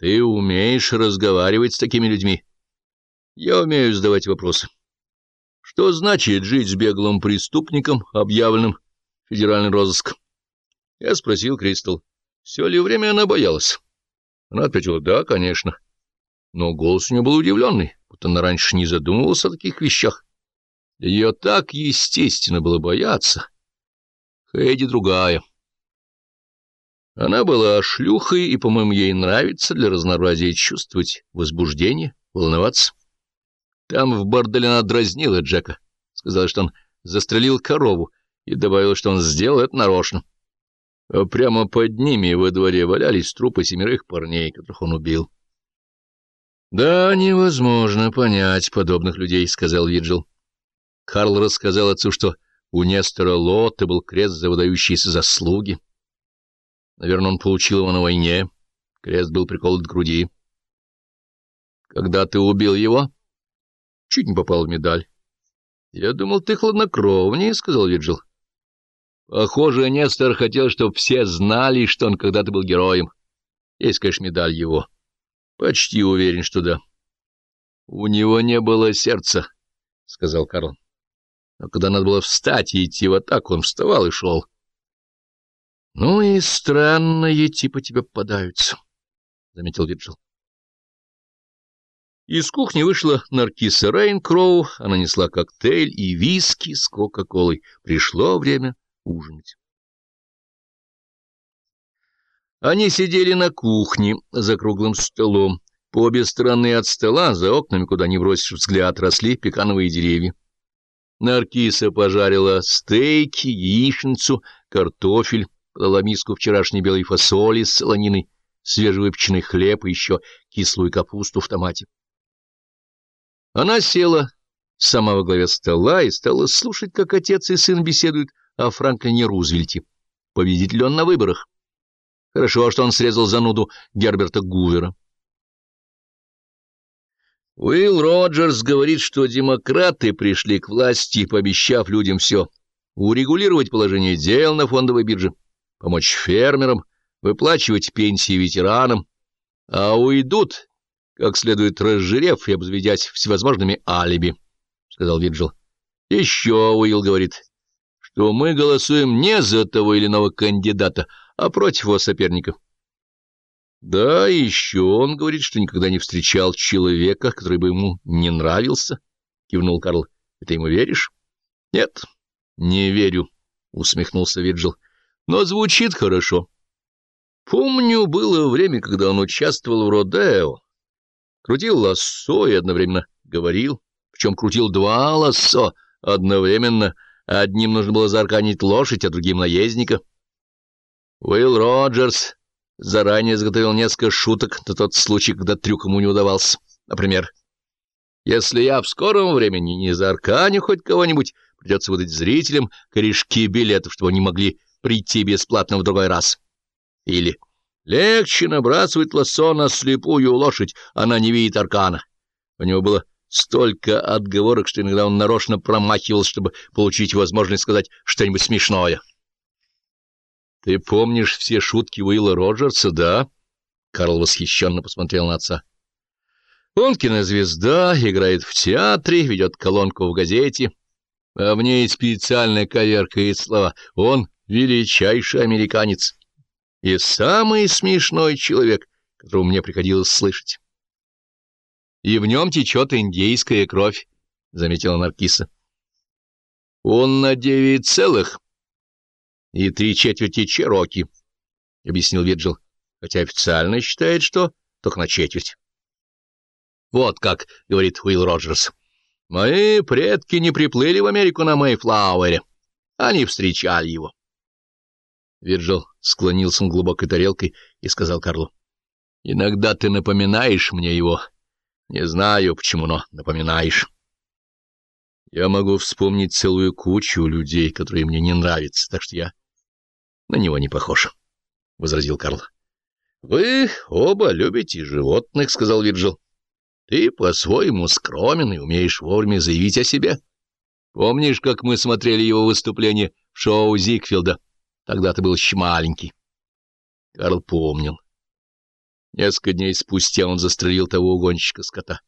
Ты умеешь разговаривать с такими людьми? Я умею задавать вопросы. Что значит жить с беглым преступником, объявленным федеральный розыск? Я спросил Кристал, все ли время она боялась. Она ответила, да, конечно. Но голос у нее был удивленный, будто она раньше не задумывалась о таких вещах. Ее так естественно было бояться. Хэйди другая. Она была шлюхой, и, по-моему, ей нравится для разнообразия чувствовать возбуждение, волноваться. Там в борделе она дразнила Джека, сказала, что он застрелил корову, и добавила, что он сделал это нарочно. А прямо под ними во дворе валялись трупы семерых парней, которых он убил. — Да, невозможно понять подобных людей, — сказал Виджил. Карл рассказал отцу, что у Нестора Лотта был крест за выдающиеся заслуги. Наверное, он получил его на войне. Крест был приколот к груди. — Когда ты убил его? — Чуть не попал в медаль. — Я думал, ты хладнокровнее, — сказал Виджил. Похоже, Нестор хотел, чтобы все знали, что он когда-то был героем. Есть, конечно, медаль его. Почти уверен, что да. — У него не было сердца, — сказал Карл. Но когда надо было встать и идти в атаку, он вставал и шел. — Ну и странные типы тебе попадаются, — заметил Виджил. Из кухни вышла Наркиса Рейнкроу, она несла коктейль и виски с кока-колой. Пришло время ужинать. Они сидели на кухне за круглым столом. По обе стороны от стола, за окнами, куда не бросишь взгляд, росли пекановые деревья. Наркиса пожарила стейки, яичницу, картофель, подала миску вчерашней белой фасоли с солониной, свежевыпеченный хлеб и еще кислую капусту в томате. Она села сама во главе стола и стала слушать, как отец и сын беседуют о Франклине Рузвельте. Победитель он на выборах. Хорошо, что он срезал зануду Герберта Гувера. Уилл Роджерс говорит, что демократы пришли к власти, пообещав людям все. Урегулировать положение дел на фондовой бирже, помочь фермерам, выплачивать пенсии ветеранам, а уйдут, как следует разжирев и обзаведясь всевозможными алиби, — сказал Виджил. Еще Уилл говорит, что мы голосуем не за того или иного кандидата, а против его соперников. Да, еще он говорит, что никогда не встречал человека, который бы ему не нравился, — кивнул Карл. — Ты ему веришь? — Нет, не верю, — усмехнулся Виджил. — Но звучит хорошо. Помню, было время, когда он участвовал в Родео. Крутил лассо и одновременно говорил, причем крутил два лассо одновременно. Одним нужно было заарканить лошадь, а другим — наездника. Уилл Роджерс заранее заготовил несколько шуток на тот случай, когда трюк ему не удавался. Например, «Если я в скором времени не заарканю хоть кого-нибудь, придется выдать зрителям корешки билетов, чтобы они могли прийти бесплатно в другой раз». Или «Легче набрасывать лассо на слепую лошадь, она не видит аркана». У него было столько отговорок, что иногда он нарочно промахивался, чтобы получить возможность сказать что-нибудь смешное. — Ты помнишь все шутки Уилла Роджерса, да? Карл восхищенно посмотрел на отца. — Он кинозвезда, играет в театре, ведет колонку в газете, а в ней специально коверкает слова. Он величайший американец и самый смешной человек, которого мне приходилось слышать. — И в нем течет индейская кровь, — заметила Наркиса. — Он на девять целых и три четверти чероки, — объяснил Виджил, хотя официально считает, что только на четверть. Вот как, — говорит Уилл Роджерс, — мои предки не приплыли в Америку на Мэйфлауэре, они встречали его. Виджил склонился над глубокой тарелкой и сказал Карлу, — Иногда ты напоминаешь мне его. Не знаю, почему, но напоминаешь. Я могу вспомнить целую кучу людей, которые мне не нравятся, так что я на него не похож, — возразил Карл. — Вы оба любите животных, — сказал Вирджил. — Ты по-своему скромен и умеешь вовремя заявить о себе. Помнишь, как мы смотрели его выступление в шоу Зигфилда? Тогда ты был еще маленький. Карл помнил. Несколько дней спустя он застрелил того угонщика скота.